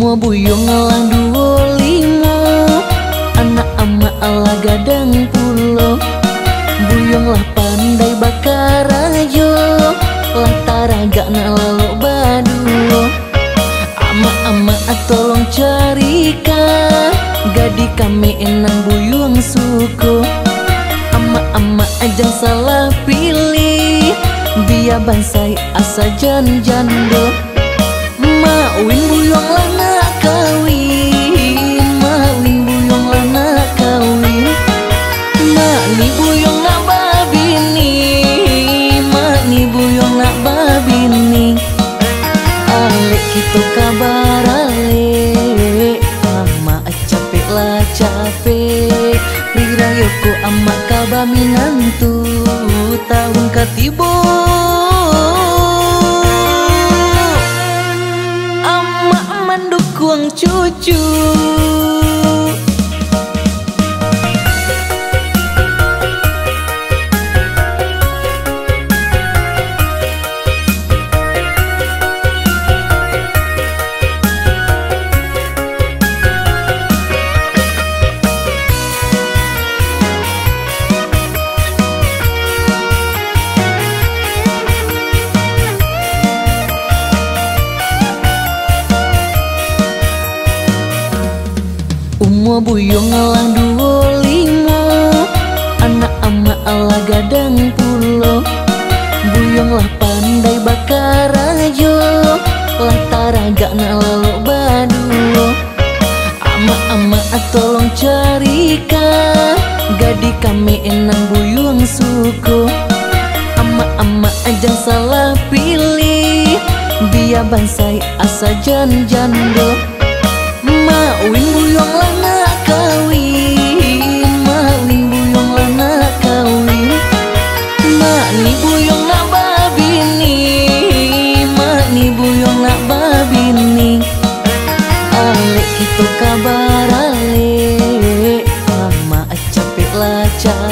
Umur buyung ngalang dua lima Anak ama ala gadang pulo. Buyung lah pandai bakar ajo Lah taraga na lalu badu Ama-ama tolong carikan Gadi kami enang buyung suku Ama-ama ajang salah pilih Biar bansai asa jan-jando. Mawin buyung lana capek Rirayo ko ama kabar minantu Tahun katibo. Ama mandukung cucu buyung ngalang dua lima Anak ama ala gadang pulo. Buyung lah pandai bakar ajo. Lah taraga na lalu badu Ama-ama tolong carikan Gadi kami enang buyung suku. Ama-ama ajang salah pilih. Biar bansai asa jan-jando. Mawin buyong lana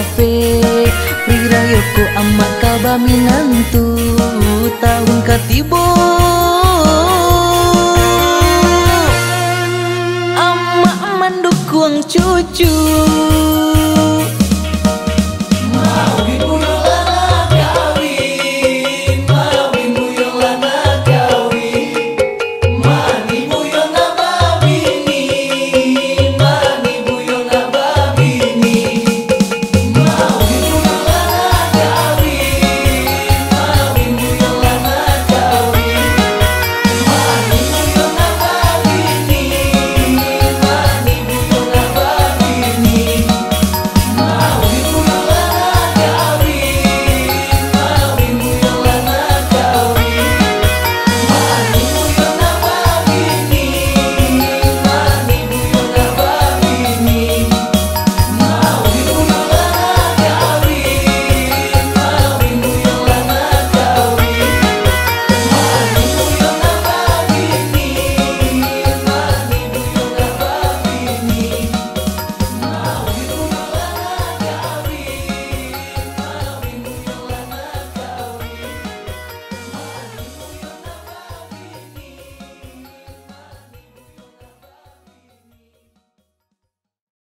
capek Rirayo ko ama kabar minantu Tahun katibo. Ama mandukung cucu